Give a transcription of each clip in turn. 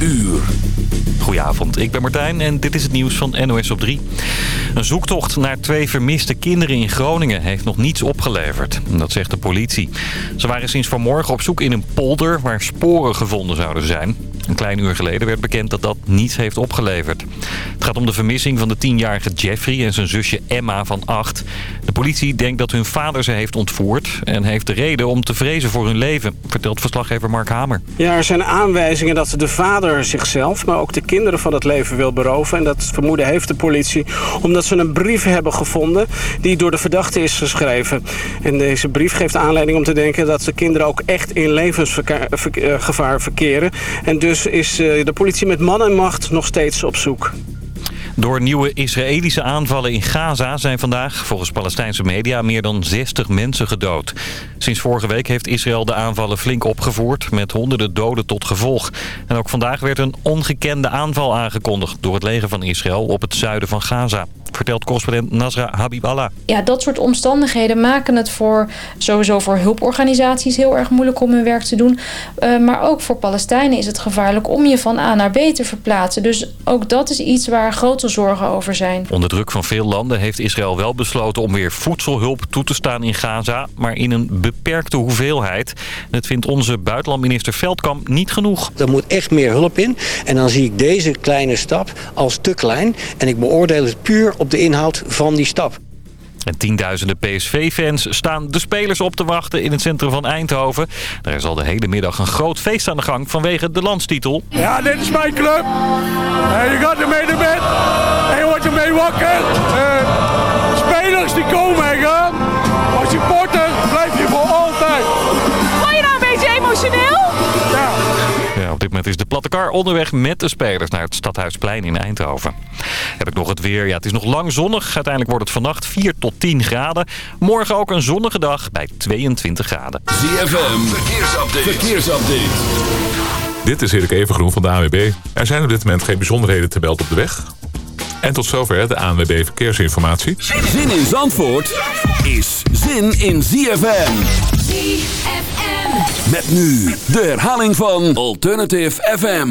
uur. Goedenavond, ik ben Martijn en dit is het nieuws van NOS op 3. Een zoektocht naar twee vermiste kinderen in Groningen heeft nog niets opgeleverd. Dat zegt de politie. Ze waren sinds vanmorgen op zoek in een polder waar sporen gevonden zouden zijn. Een klein uur geleden werd bekend dat dat niets heeft opgeleverd. Het gaat om de vermissing van de tienjarige Jeffrey en zijn zusje Emma van 8. De politie denkt dat hun vader ze heeft ontvoerd... en heeft de reden om te vrezen voor hun leven, vertelt verslaggever Mark Hamer. Ja, er zijn aanwijzingen dat de vader zichzelf, maar ook de kinderen van het leven wil beroven. En dat vermoeden heeft de politie omdat ze een brief hebben gevonden die door de verdachte is geschreven. En deze brief geeft aanleiding om te denken dat de kinderen ook echt in levensgevaar verkeren. En dus is eh, de politie met man en macht nog steeds op zoek. Door nieuwe Israëlische aanvallen in Gaza zijn vandaag, volgens Palestijnse media, meer dan 60 mensen gedood. Sinds vorige week heeft Israël de aanvallen flink opgevoerd, met honderden doden tot gevolg. En ook vandaag werd een ongekende aanval aangekondigd door het leger van Israël op het zuiden van Gaza vertelt correspondent Nasra Habiballah. Ja, dat soort omstandigheden maken het voor sowieso voor hulporganisaties heel erg moeilijk om hun werk te doen. Uh, maar ook voor Palestijnen is het gevaarlijk om je van A naar B te verplaatsen. Dus ook dat is iets waar grote zorgen over zijn. Onder druk van veel landen heeft Israël wel besloten om weer voedselhulp toe te staan in Gaza. Maar in een beperkte hoeveelheid. Dat vindt onze buitenlandminister Veldkamp niet genoeg. Er moet echt meer hulp in. En dan zie ik deze kleine stap als te klein. En ik beoordeel het puur op de inhoud van die stap. En tienduizenden PSV-fans staan de spelers op te wachten in het centrum van Eindhoven. Er is al de hele middag een groot feest aan de gang vanwege de landstitel. Ja, dit is mijn club. En je gaat ermee naar bed. En je wordt ermee wakker. spelers die komen en gaan. De kar onderweg met de spelers naar het Stadhuisplein in Eindhoven. Heb ik nog het weer. Ja, het is nog lang zonnig. Uiteindelijk wordt het vannacht 4 tot 10 graden. Morgen ook een zonnige dag bij 22 graden. ZFM, verkeersupdate. verkeersupdate. Dit is Erik Evengroen van de AWB. Er zijn op dit moment geen bijzonderheden te melden op de weg. En tot zover de ANWB Verkeersinformatie. Zin in Zandvoort is zin in ZFM. ZFM. Met nu de herhaling van Alternative FM.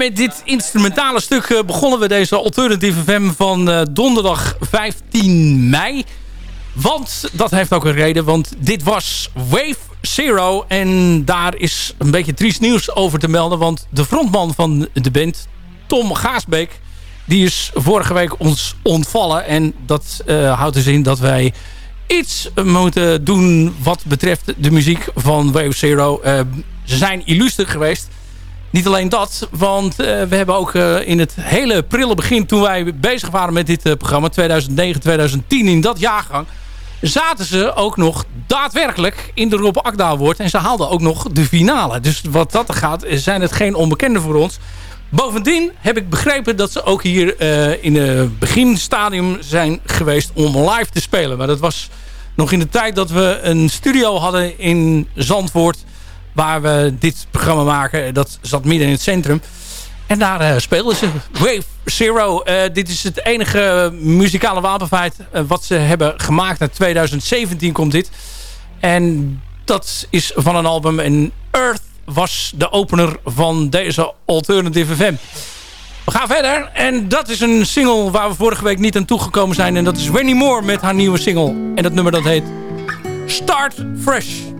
Met dit instrumentale stuk begonnen we deze Alternative FM van donderdag 15 mei. Want dat heeft ook een reden, want dit was Wave Zero. En daar is een beetje triest nieuws over te melden. Want de frontman van de band, Tom Gaasbeek... die is vorige week ons ontvallen. En dat uh, houdt dus in dat wij iets moeten doen... wat betreft de muziek van Wave Zero. Ze zijn illuster geweest. Niet alleen dat, want uh, we hebben ook in het hele prille begin... toen wij bezig waren met dit programma, 2009, 2010, in dat jaargang zaten ze ook nog daadwerkelijk in de Rob Akda wordt. En ze haalden ook nog de finale. Dus wat dat gaat, zijn het geen onbekenden voor ons. Bovendien heb ik begrepen dat ze ook hier in het beginstadium zijn geweest om live te spelen. Maar dat was nog in de tijd dat we een studio hadden in Zandvoort... waar we dit programma maken. Dat zat midden in het centrum. En daar uh, speelden ze Wave Zero. Uh, dit is het enige muzikale wapenfeit uh, wat ze hebben gemaakt. Na 2017 komt dit. En dat is van een album. En Earth was de opener van deze Alternative FM. We gaan verder. En dat is een single waar we vorige week niet aan toegekomen zijn. En dat is Wendy Moore met haar nieuwe single. En dat nummer dat heet Start Fresh.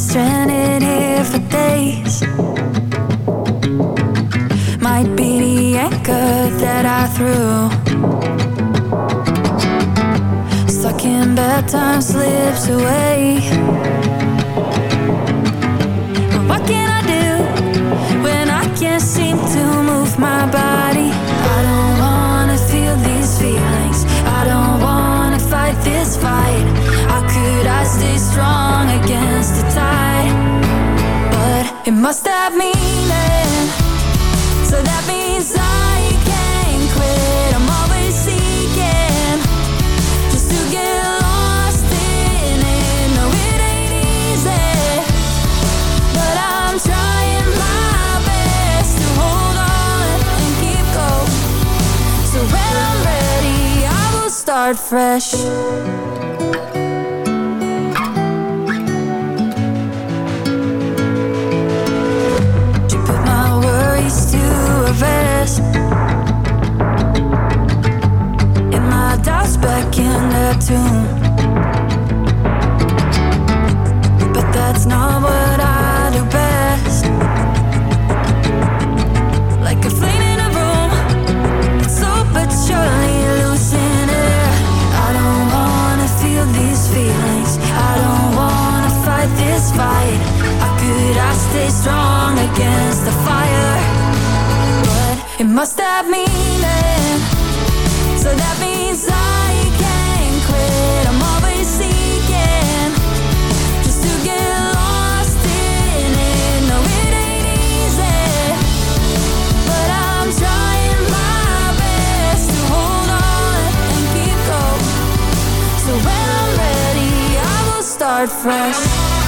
Stranded here for days. Might be the anchor that I threw. Stuck in bad times, slips away. But What can I do when I can't seem to move my body? I don't wanna feel these feelings. I don't wanna fight this fight. Stay strong against the tide? But it must have meaning. So that means I can't quit. I'm always seeking just to get lost in it. No, it ain't easy, but I'm trying my best to hold on and keep going. So when I'm ready, I will start fresh. back in the tomb. It must have meaning. So that means I can't quit. I'm always seeking just to get lost in it. No, it ain't easy, but I'm trying my best to hold on and keep going. So when I'm ready, I will start fresh.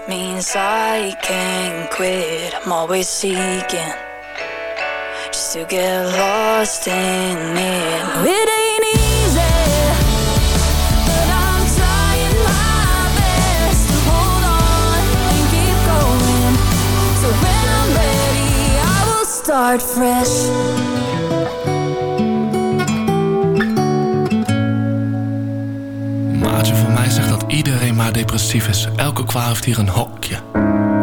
That means I can't quit. I'm always seeking just to get lost in it. It ain't easy, but I'm trying my best to hold on and keep going. So when I'm ready, I will start fresh. Maar depressief is. Elke kwaal heeft hier een hokje.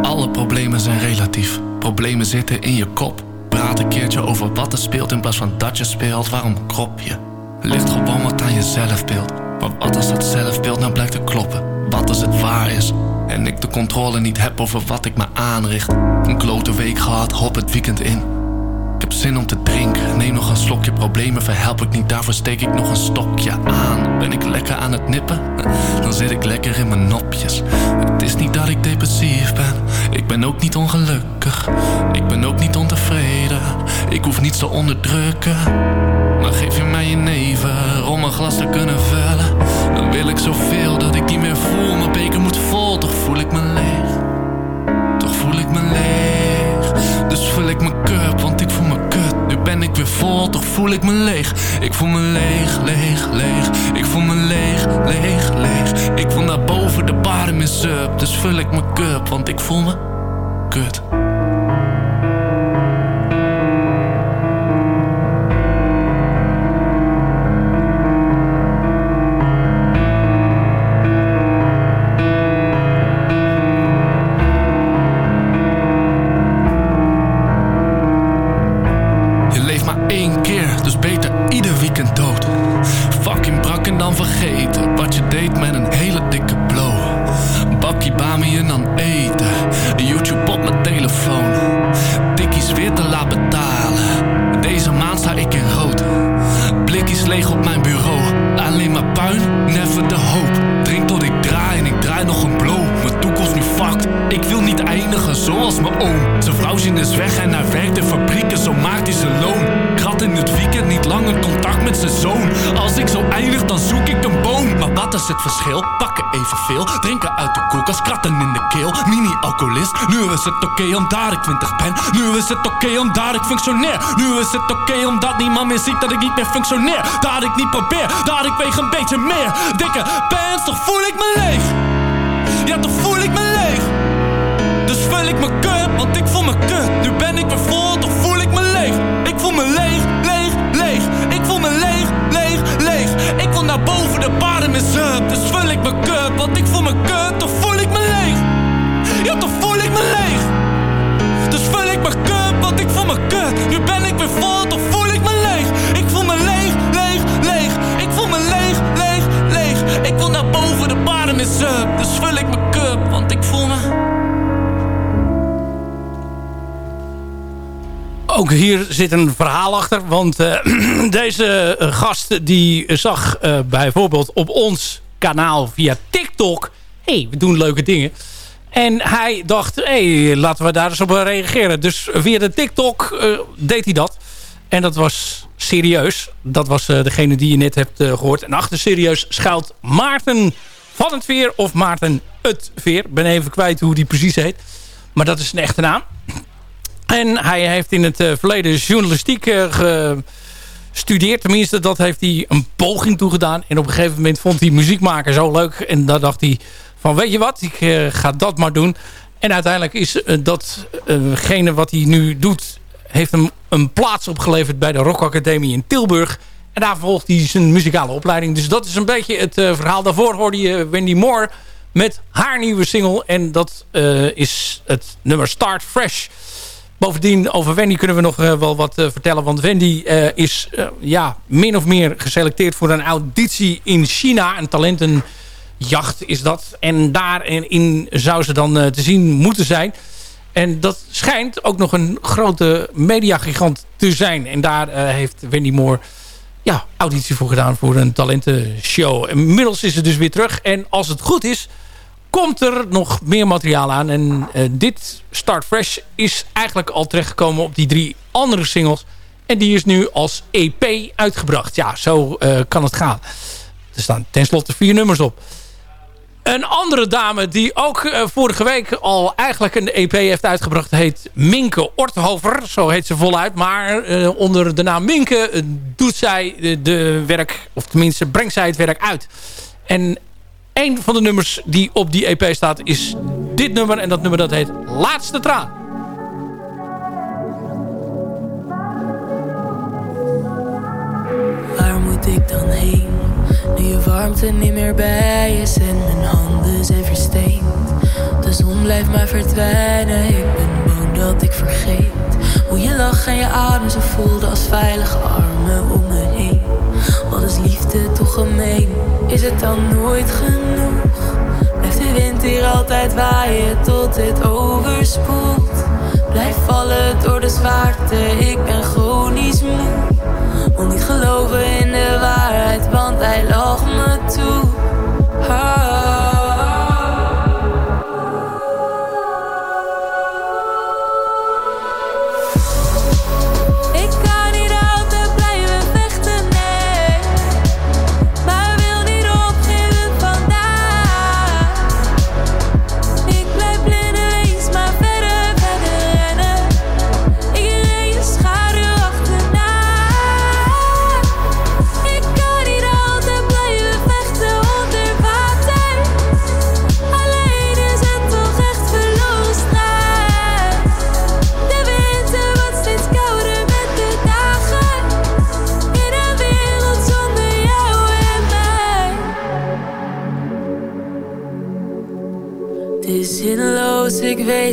Alle problemen zijn relatief. Problemen zitten in je kop. Praat een keertje over wat er speelt in plaats van dat je speelt. Waarom krop je? Ligt gewoon wat aan je zelfbeeld. Maar wat als dat zelfbeeld nou blijkt te kloppen? Wat als het waar is? En ik de controle niet heb over wat ik me aanricht. Een klote week gehad, hop het weekend in. Zin om te drinken, neem nog een slokje Problemen verhelp ik niet, daarvoor steek ik nog een stokje aan Ben ik lekker aan het nippen? Dan zit ik lekker in mijn nopjes Het is niet dat ik depressief ben Ik ben ook niet ongelukkig Ik ben ook niet ontevreden Ik hoef niets te onderdrukken. Maar geef je mij je neven om een glas te kunnen vullen. Dan wil ik zoveel dat ik niet meer voel. Mijn beker moet vol, toch voel ik me leeg. Toch voel ik me leeg. Dus vul ik mijn cup, want ik voel me weer vol, toch voel ik me leeg. Ik voel me leeg, leeg, leeg. Ik voel me leeg, leeg, leeg. Ik voel naar boven de bar in sub. Dus vul ik mijn cup, want ik voel me kut. Het verschil? Pakken evenveel. Drinken uit de koelkast, kratten in de keel. Mini-alcoholist. Nu is het oké omdat ik 20 ben. Nu is het oké omdat ik functioneer. Nu is het oké omdat niemand meer ziet dat ik niet meer functioneer. Dat ik niet probeer, dat ik weeg een beetje meer. Dikke pants, toch voel ik me leeg. Ja, toch voel ik me leeg. Dus vul ik mijn cup, want ik voel me kut. Nu ben ik weer vol, toch voel ik me leeg. Ik voel me leeg, Dus vul ik mijn cup, want ik voel me kut. Toch voel ik me leeg. Ja, toch voel ik me leeg. Dus vul ik mijn cup, want ik voel me kut. Nu ben ik weer vol, toch voel ik me leeg. Ik voel me leeg, leeg, leeg. Ik voel me leeg, leeg, leeg. Ik wil naar boven de bar in mijn sub. Dus vul ik mijn cup, want ik voel me... Ook hier zit een verhaal achter. Want eh, deze eh, gast die zag eh, bijvoorbeeld op ons kanaal via TikTok... hey, we doen leuke dingen. En hij dacht, hey, laten we daar eens op reageren. Dus via de TikTok deed hij dat. En dat was serieus. Dat was degene die je net hebt eh, gehoord. En achter serieus schuilt Maarten van het Veer of Maarten het Veer. Ben even kwijt hoe die precies heet. Maar dat is een echte naam. En hij heeft in het eh, verleden journalistiek eh, gestudeerd. Tenminste, dat heeft hij een poging toegedaan. En op een gegeven moment vond hij muziek maken zo leuk. En daar dacht hij van, weet je wat, ik eh, ga dat maar doen. En uiteindelijk is datgene wat hij nu doet... heeft hem een plaats opgeleverd bij de Rock Academie in Tilburg. En daar volgt hij zijn muzikale opleiding. Dus dat is een beetje het verhaal. Daarvoor hoorde je Wendy Moore met haar nieuwe single. En dat is het nummer Start Fresh. Bovendien, over Wendy kunnen we nog eh, wel wat eh, vertellen. Want Wendy eh, is ja, min of meer geselecteerd voor een auditie in China. Een talentenjacht is dat. En daarin zou ze dan te zien moeten zijn. En dat schijnt ook nog een grote mediagigant te zijn. En daar heeft Wendy Moore ja, auditie voor gedaan voor een talentenshow. Inmiddels is ze dus weer terug. En als het goed is, komt er nog meer materiaal aan. En eh, dit Start Fresh is eigenlijk al terechtgekomen op die drie andere singles. En die is nu als EP uitgebracht. Ja, zo eh, kan het gaan. Er staan tenslotte vier nummers op. Een andere dame die ook eh, vorige week al eigenlijk een EP heeft uitgebracht... heet Minke Orthover. Zo heet ze voluit. Maar onder de naam Minke doet zij de, de werk... of tenminste brengt zij het werk uit. En een van de nummers die op die EP staat is dit nummer. En dat nummer dat heet Laatste Traan. Waar moet ik dan heen? Nu je warmte niet meer bij is en mijn handen zijn versteend. De zon blijft maar verdwijnen, ik ben bang dat ik vergeet. Hoe je lacht en je adem zo voelde als veilige armen om me heen. Is liefde toch gemeen? Is het dan nooit genoeg? Blijft de wind hier altijd waaien tot het overspoelt? Blijf vallen door de zwaarte, ik ben chronisch moe. Wil niet geloven in de waarheid, want hij lacht me toe.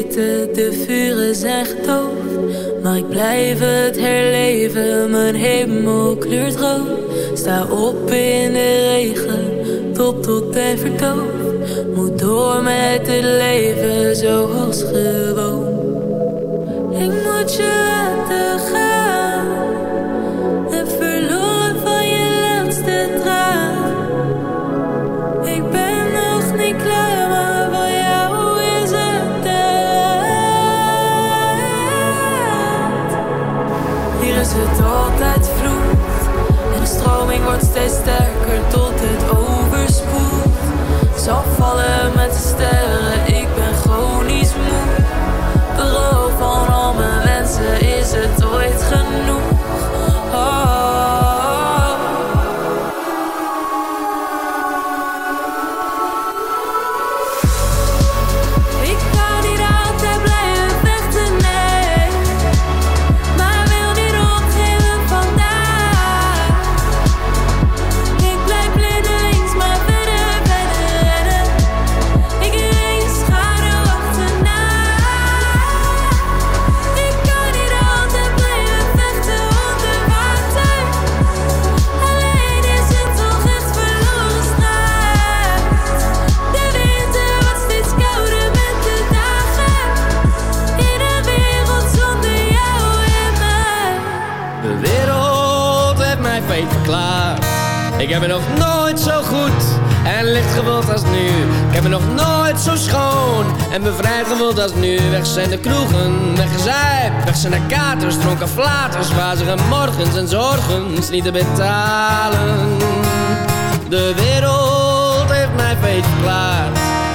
De vuren zijn gedoofd. Maar ik blijf het herleven, mijn hemel kleurt rood. Sta op in de regen, top tot en verdoofd. Moet door met het leven zoals gewoon. Vallen Ik heb me nog nooit zo goed en licht gevoeld als nu. Ik heb me nog nooit zo schoon en bevrijd gevoeld als nu. Weg zijn de kroegen, weggezuipt. Weg zijn de katers, dronken flaters. Wazige morgens en zorgens niet te betalen. De wereld heeft mij feet verklaard.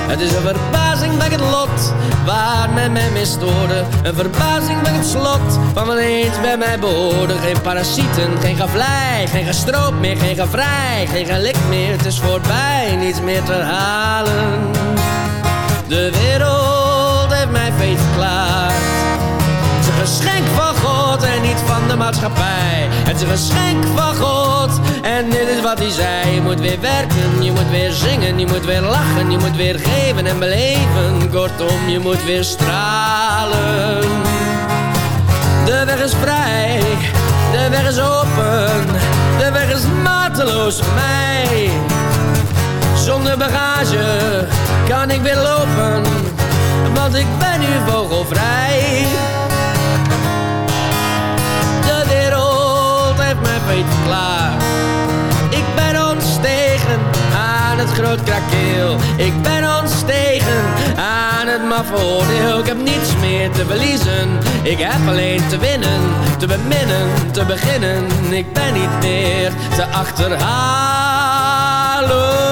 Het is een verbazing bij het lot waar men mij misstoorde. Een verbazing bij het slot van wat eens bij mij behoorde. Geen parasieten, geen gevlei, geen gestroop meer, geen gevrij, geen gelik meer. Het is voorbij, niets meer te halen. De wereld heeft mij feest verklaard. Het is een geschenk van En niet van de maatschappij. Het is een geschenk van God en dit is wat hij zei. Je moet weer werken, je moet weer zingen, je moet weer lachen, je moet weer geven en beleven. Kortom, je moet weer stralen. De weg is vrij, de weg is open, de weg is mateloos voor mij. Zonder bagage kan ik weer lopen, want ik ben nu vogelvrij. Ik ben ontstegen aan het groot krakeel. Ik ben ontstegen aan het maffe oordeel. Ik heb niets meer te verliezen. Ik heb alleen te winnen, te beminnen, te beginnen. Ik ben niet meer te achterhalen.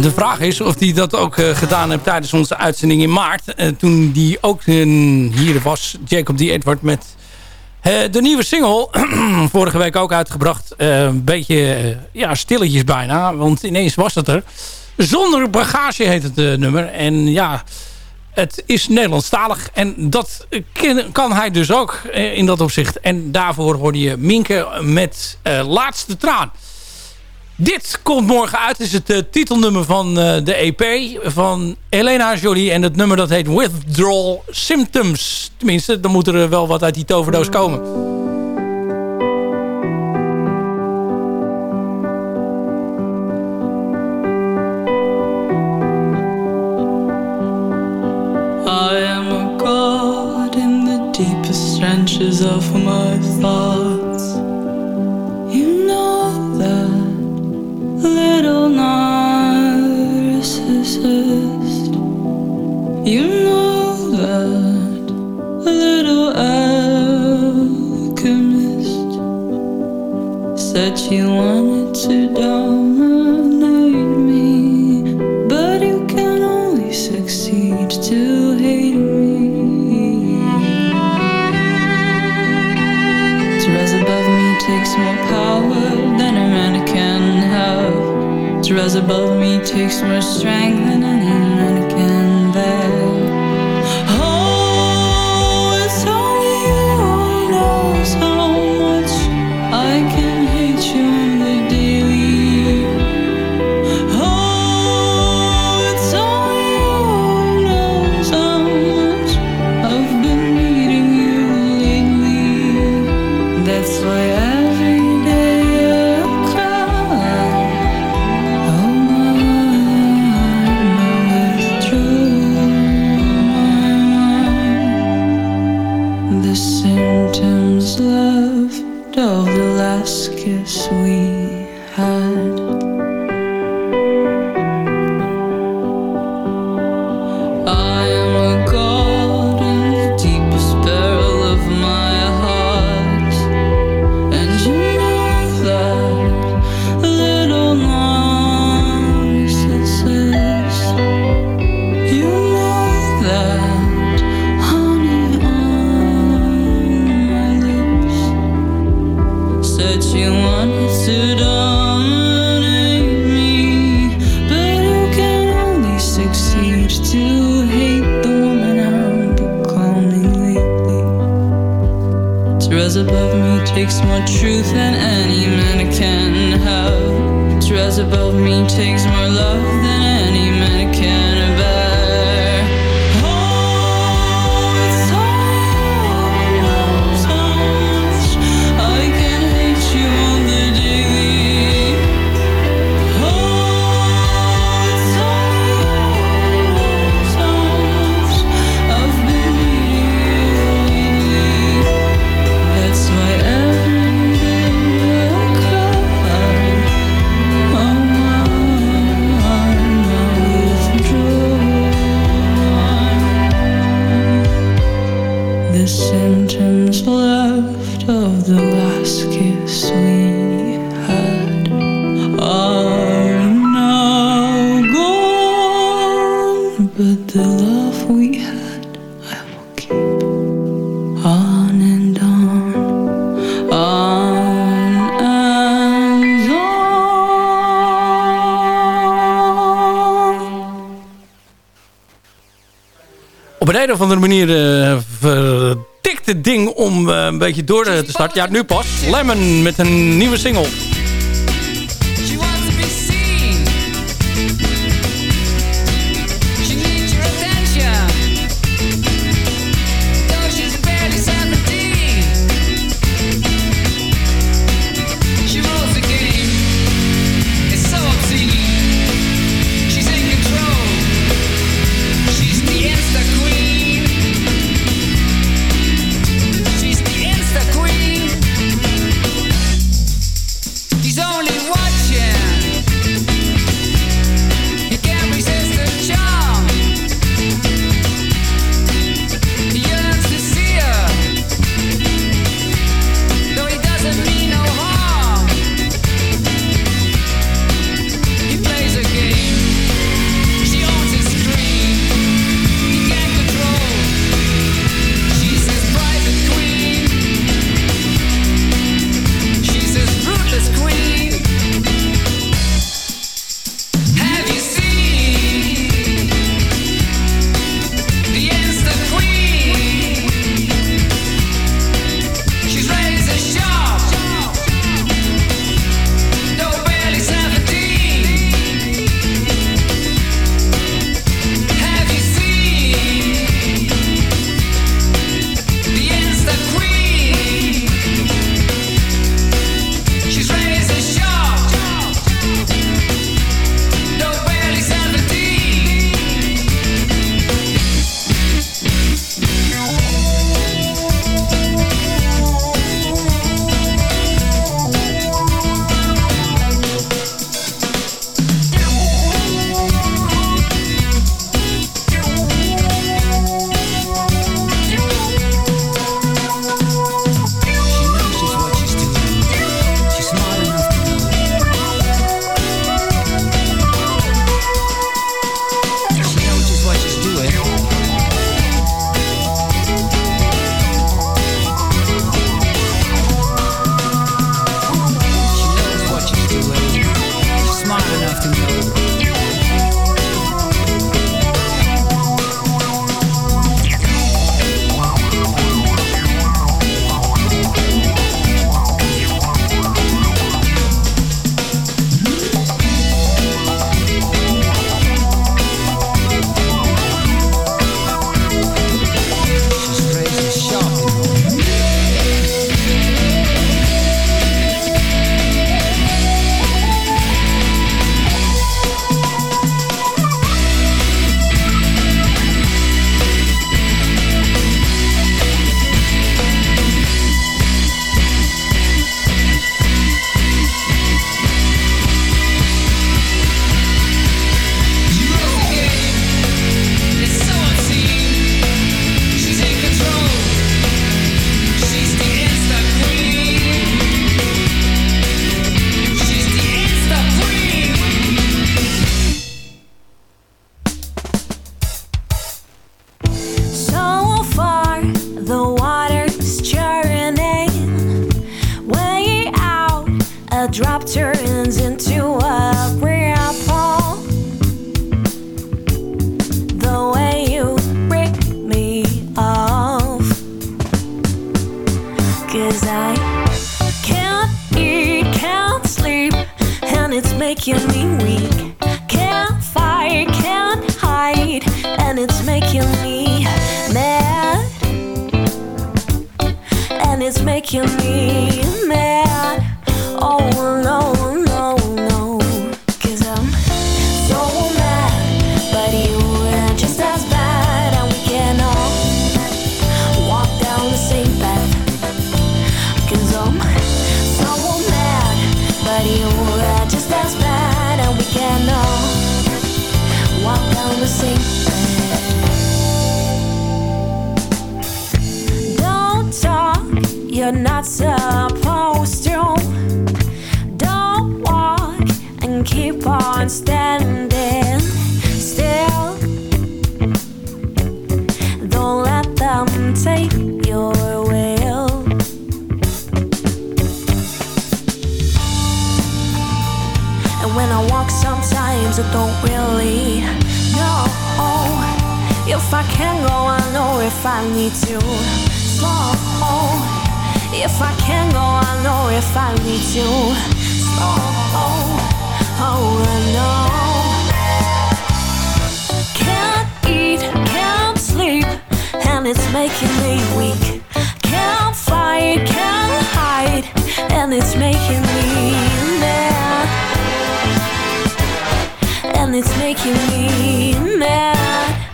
De vraag is of hij dat ook eh, gedaan heeft tijdens onze uitzending in maart. Eh, toen die ook eh, hier was, Jacob D. Edward, met de nieuwe single. vorige week ook uitgebracht. Een beetje ja, stilletjes bijna, want ineens was het er. Zonder bagage heet het nummer. En ja, het is Nederlandstalig. En dat kan hij dus ook in dat opzicht. En daarvoor hoorde je Minke met Laatste Traan. Dit komt morgen uit. Het is het eh, titelnummer van eh, de EP van Elena Jolie. En het nummer dat heet Withdrawal Symptoms. Tenminste, dan moet er eh, wel wat uit die toverdoos komen. I am a god in the deepest trenches of my thoughts. You know that a little alchemist said she wanted to dominate me, but you can only succeed to hate me. To rise above me takes more power than a man can have. To rise above me takes more strength than. I sentence left of the last kiss we had. Are now gone, but the love we had I will keep on and on, on and on. Op een of andere manier. Uh, ver ding om eh, een beetje door te starten. Ja, nu pas. Lemon met een nieuwe single. It's making me weak. Can't fight, can't hide, and it's making me mad. And it's making me mad.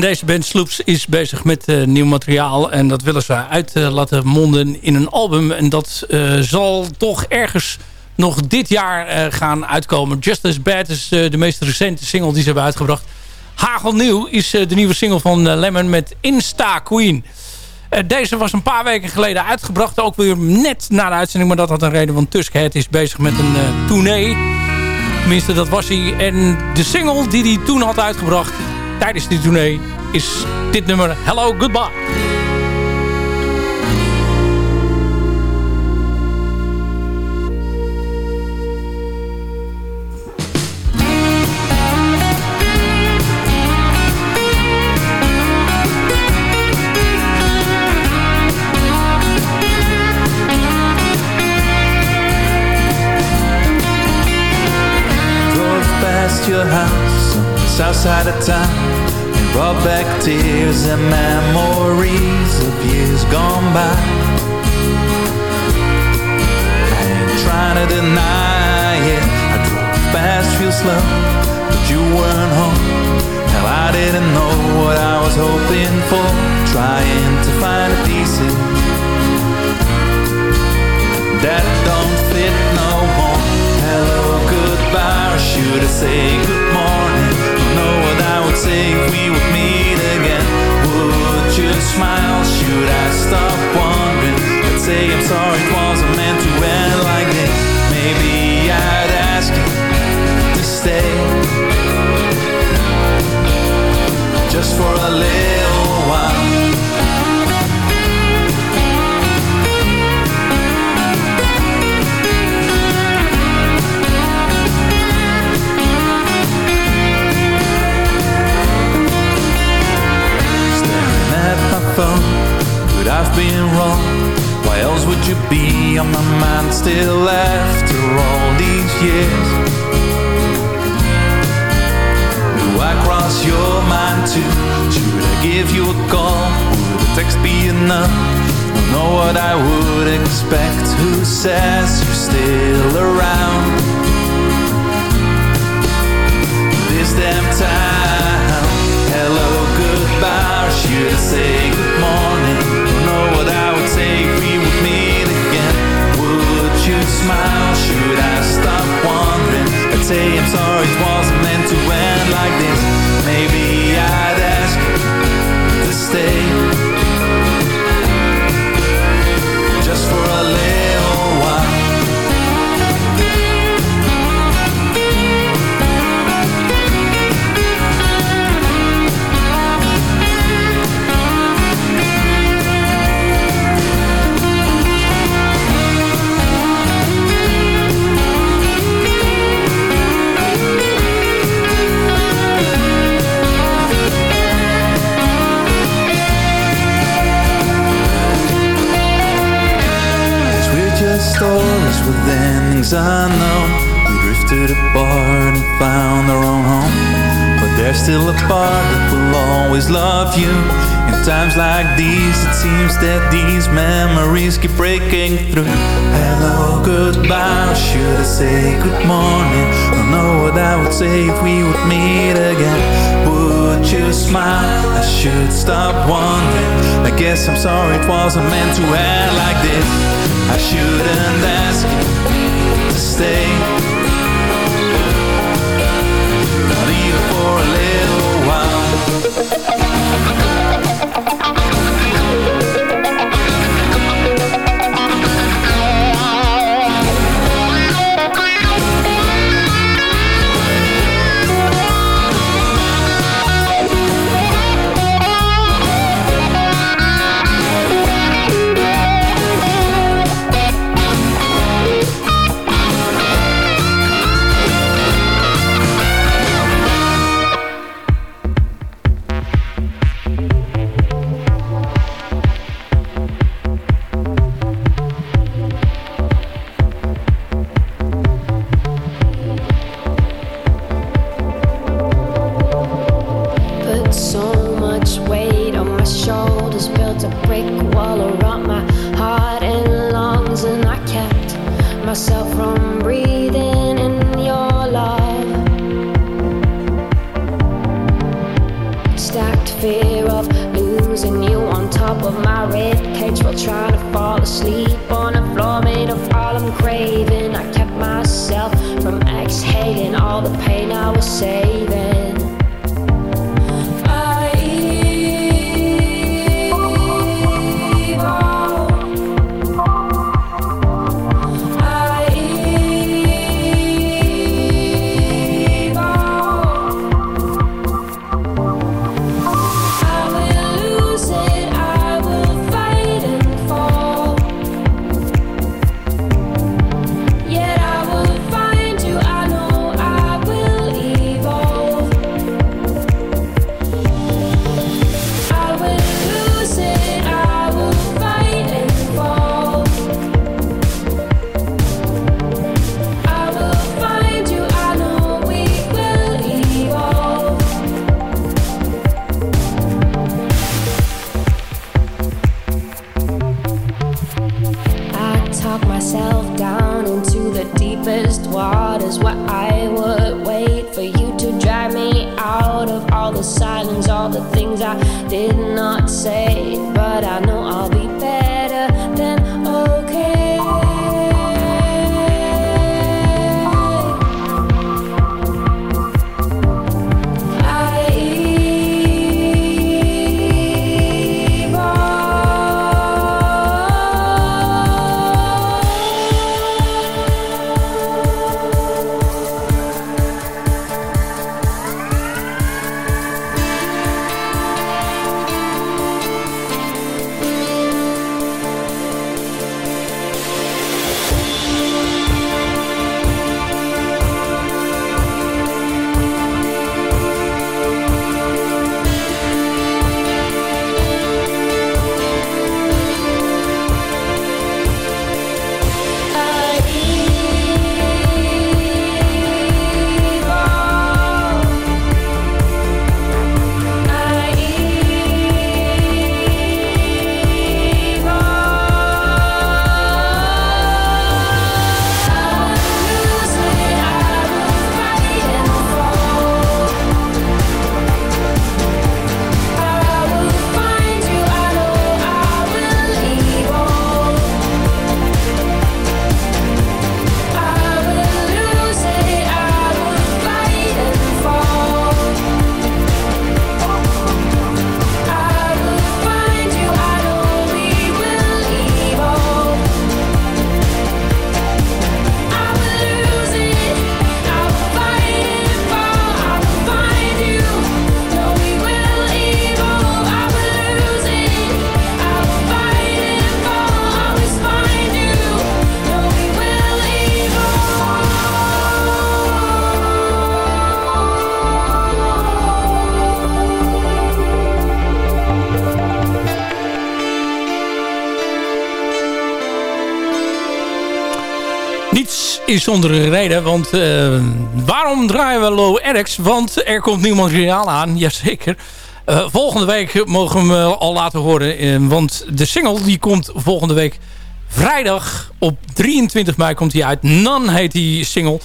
Deze band Sloops is bezig met eh, nieuw materiaal. En dat willen ze uit eh, laten monden in een album. En dat eh, zal toch ergens nog dit jaar gaan uitkomen. Just As Bad is de meest recente single die ze hebben uitgebracht. Hagelnieuw is de nieuwe single van Lemon met Insta Queen. Deze was een paar weken geleden uitgebracht. Ook weer net na de uitzending. Maar dat had een reden. Want Tuskhead is bezig met een tournee. Tenminste, dat was hij. En de single die hij toen had uitgebracht tijdens die tournee is dit nummer Hello Goodbye. South side of town and brought back tears and memories of years gone by. I ain't trying to deny it. I drove fast, real slow, but you weren't home. Hell, I didn't know what I was hoping for. Trying to find a in that don't fit no more. Hello, goodbye, or should I say good if we would meet again. Would you smile? Should I stop wondering? I'd say I'm sorry, wasn't meant to end like this. Maybe I'd ask you to stay just for a little while. Could I've been wrong? Why else would you be on my mind still after all these years? Do I cross your mind too? Should I give you a call? Would a text be enough? Don't know what I would expect. Who says you're still around? This damn time. Hello, goodbye. Should I say good smile? Should I stop wondering? I'd say I'm sorry, it wasn't meant to end like this. Maybe endings unknown We drifted apart and found our own home. But there's still a part that will always love you. In times like these it seems that these memories keep breaking through. Hello, goodbye, should I say good morning? Don't know what I would say if we would meet again. Would you smile? I should stop wondering. I guess I'm sorry it wasn't meant to end like this. I shouldn't ask you stay niets is zonder een reden. Want uh, waarom draaien we Low Eric's? Want er komt nieuw materiaal aan, jazeker. Uh, volgende week mogen we hem al laten horen. Uh, want de single die komt volgende week vrijdag op 23 mei komt hij uit. Nan heet die single.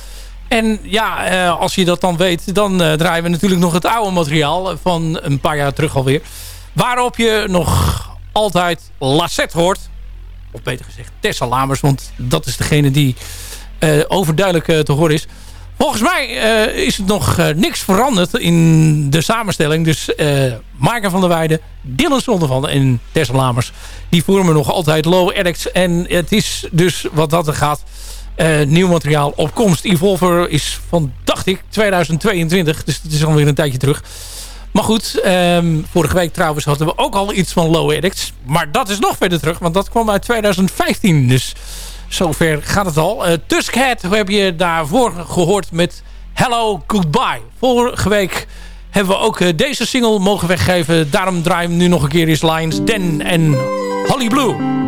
En ja, als je dat dan weet, dan draaien we natuurlijk nog het oude materiaal van een paar jaar terug alweer. Waarop je nog altijd Lassette hoort. Of beter gezegd Tessa Lamers, want dat is degene die overduidelijk te horen is. Volgens mij uh, is het nog niks veranderd in de samenstelling. Dus uh, Maaike van der Weijden, Dylan Zondervan en Tessa Lamers... die voeren me nog altijd low addicts. En het is dus wat dat er gaat... nieuw materiaal op komst. Evolver is van, dacht ik, 2022. Dus dat is alweer een tijdje terug. Maar goed, um, vorige week trouwens hadden we ook al iets van Low Addicts. Maar dat is nog verder terug, want dat kwam uit 2015. Dus zover gaat het al. Uh, Tuskhead heb je daarvoor gehoord met Hello Goodbye. Vorige week hebben we ook uh, deze single mogen weggeven. Daarom draai hem nu nog een keer eens Lions, Den en Holly Blue.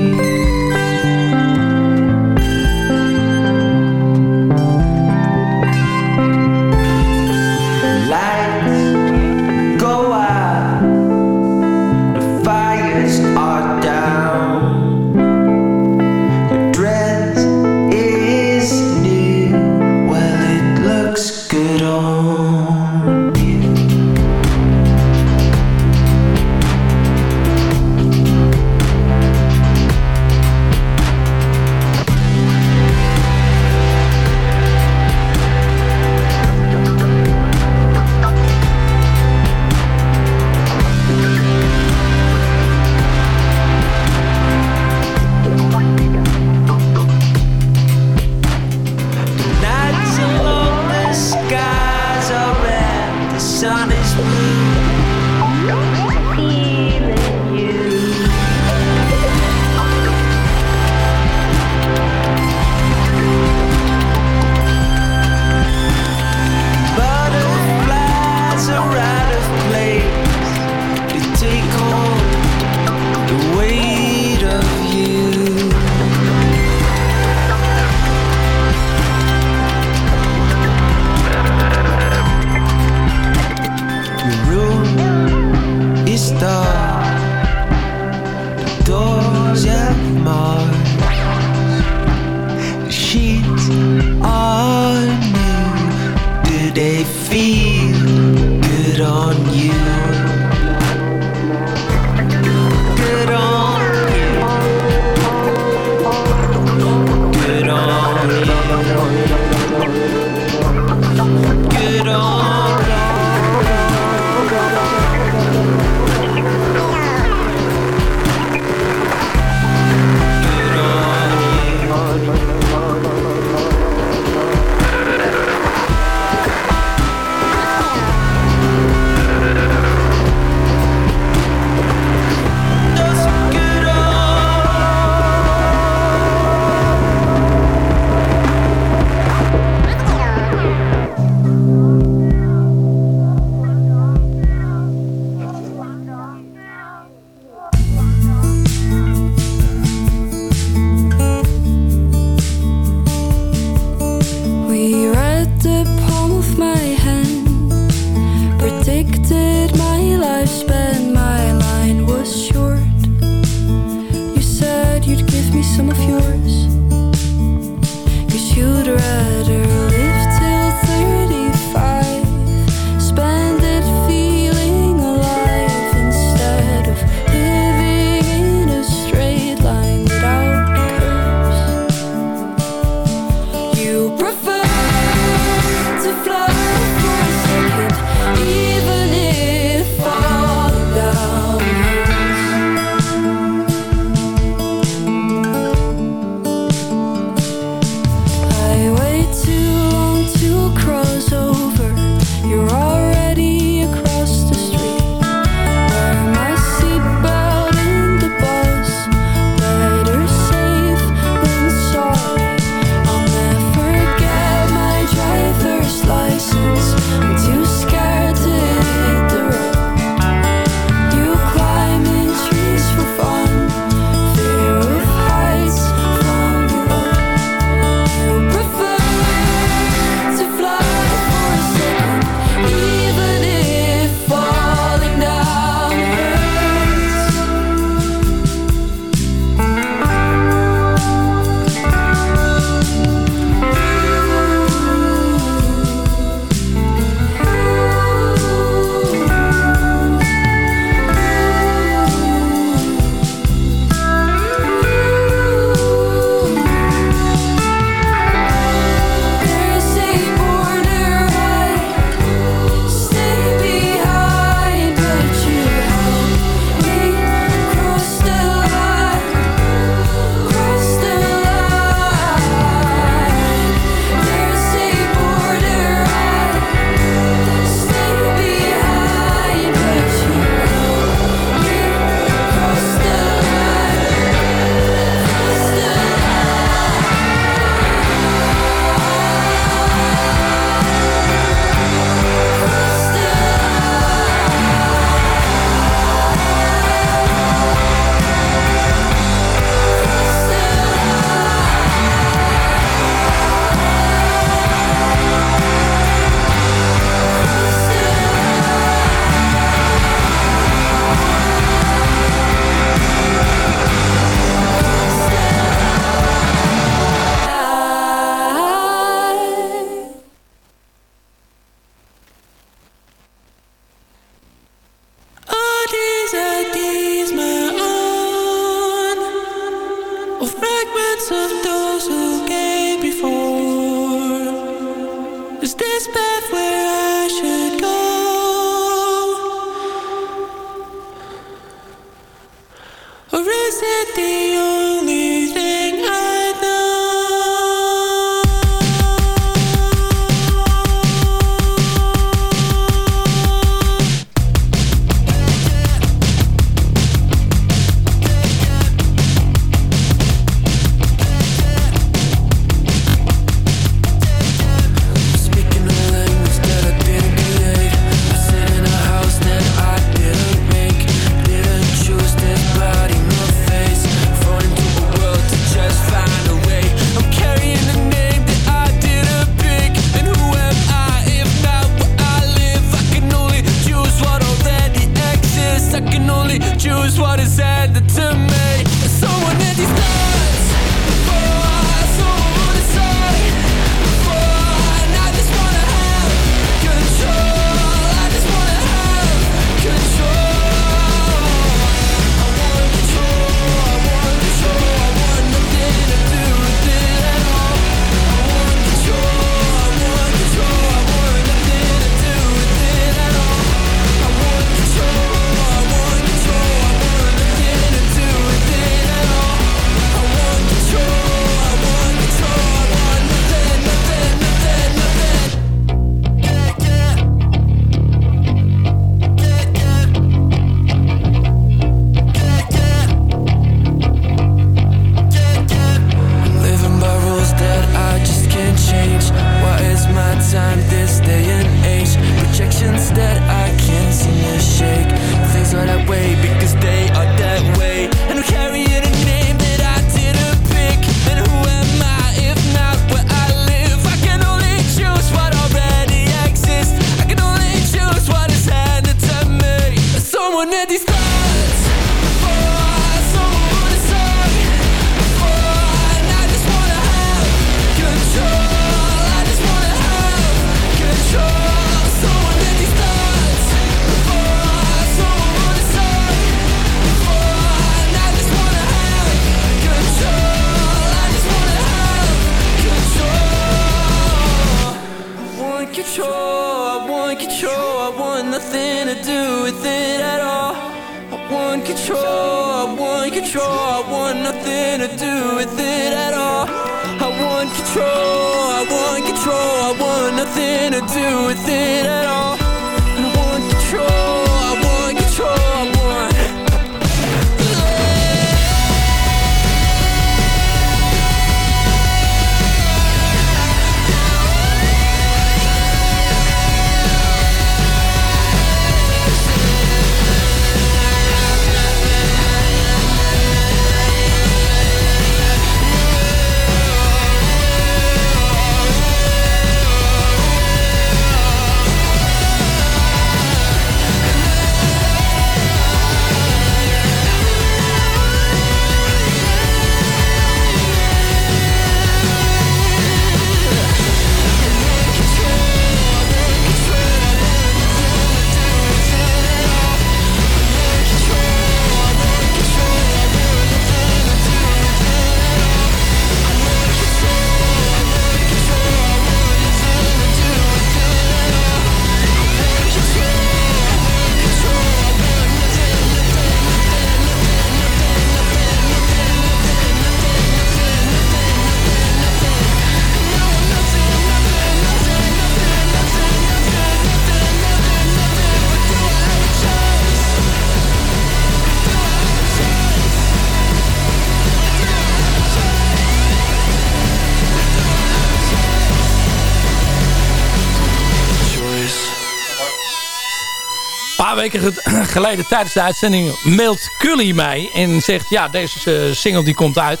Weken ge- geleden tijdens de uitzending mailt Cully mij en zegt... ja, deze eh, single die komt uit.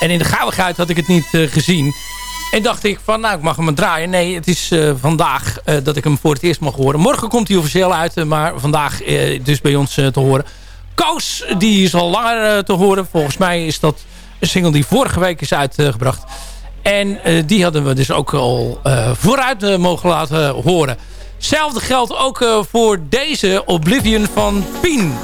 En in de gauwigheid had ik het niet eh, gezien. En dacht ik van, nou, ik mag hem draaien. Nee, het is eh, vandaag dat ik hem voor het eerst mag horen. Morgen komt hij officieel uit, maar vandaag dus bij ons te horen. Koos, die is al langer te horen. Volgens mij is dat een single die vorige week is uitgebracht. En die hadden we dus ook al vooruit mogen laten horen. Hetzelfde geldt ook eh, voor deze Oblivion van Pien.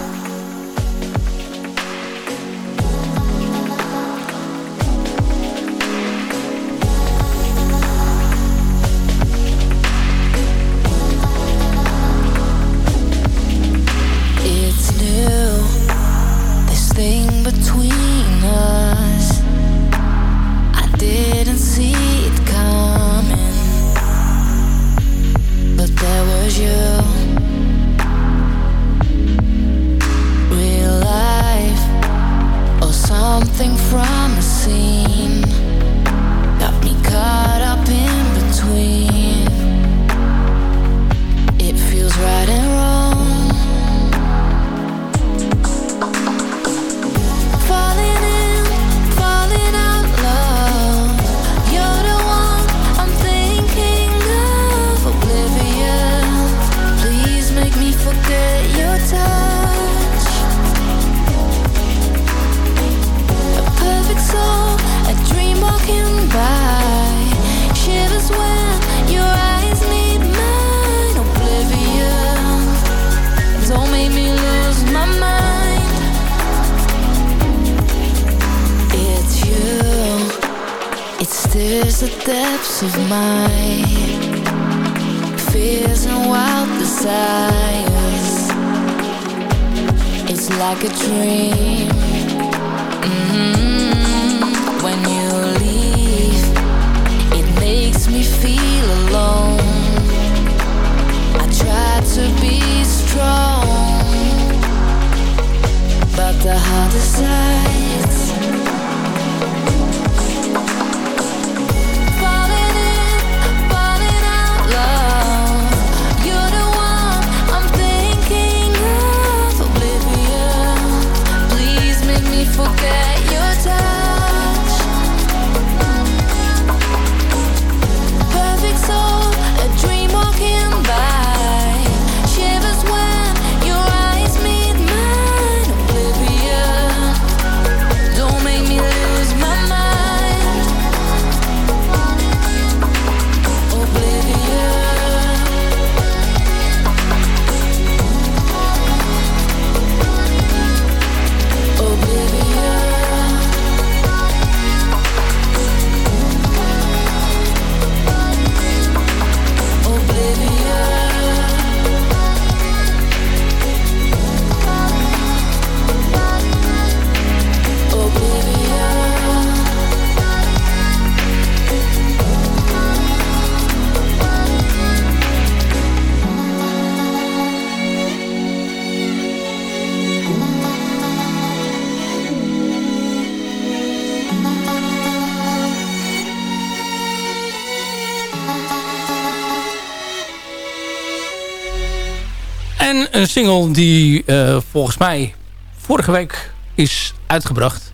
Single die eh, volgens mij vorige week is uitgebracht.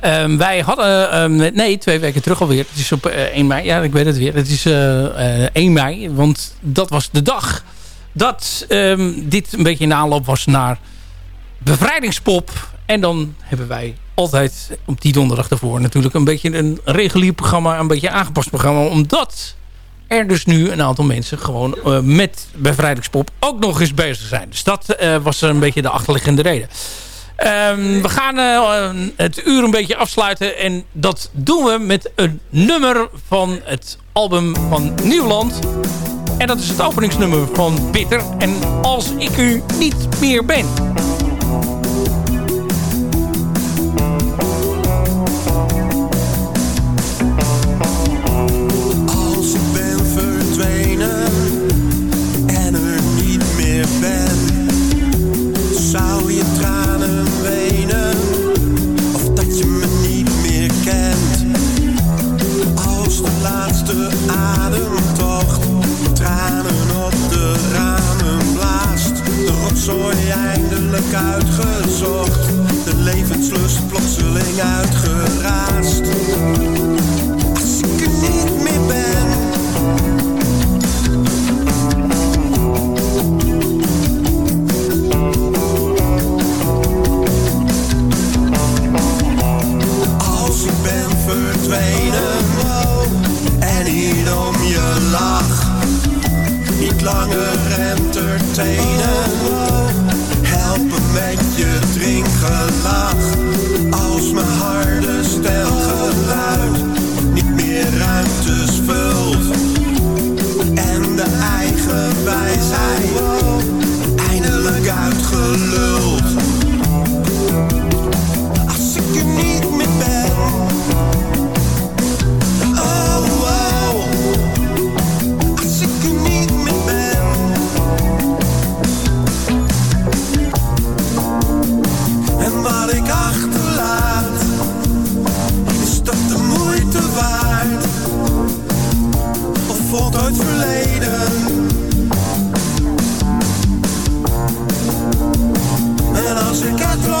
Ehm, wij hadden, ehm, nee, twee weken terug alweer. Het is op eh, 1 mei. Ja, ik weet het weer. Het is eh, eh, 1 mei, want dat was de dag dat ehm, dit een beetje een aanloop was naar bevrijdingspop. En dan hebben wij altijd op die donderdag daarvoor natuurlijk een beetje een regulier programma, een beetje aangepast programma. Omdat er dus nu een aantal mensen gewoon eh, met bevrijdingspop ook nog eens bezig zijn. Dus dat eh, was een beetje de achterliggende reden. Ehm, we gaan eh, het uur een beetje afsluiten. En dat doen we met een nummer van het album van Nieuwland. En dat is het openingsnummer van Bitter. En als ik u niet meer ben.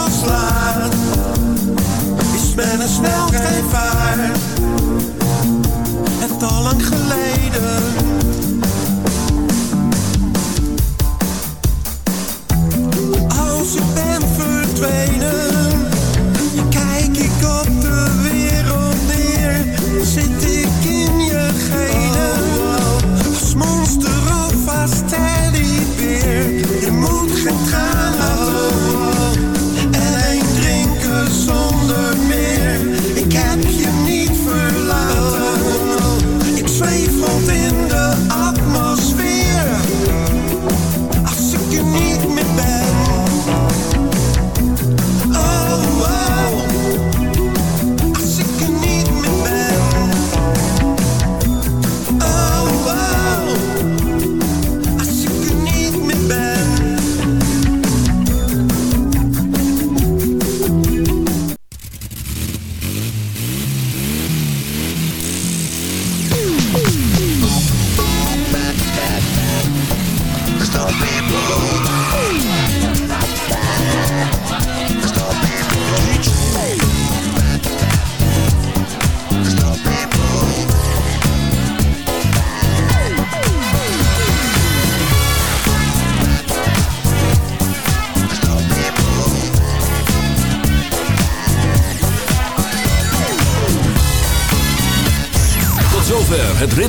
Ik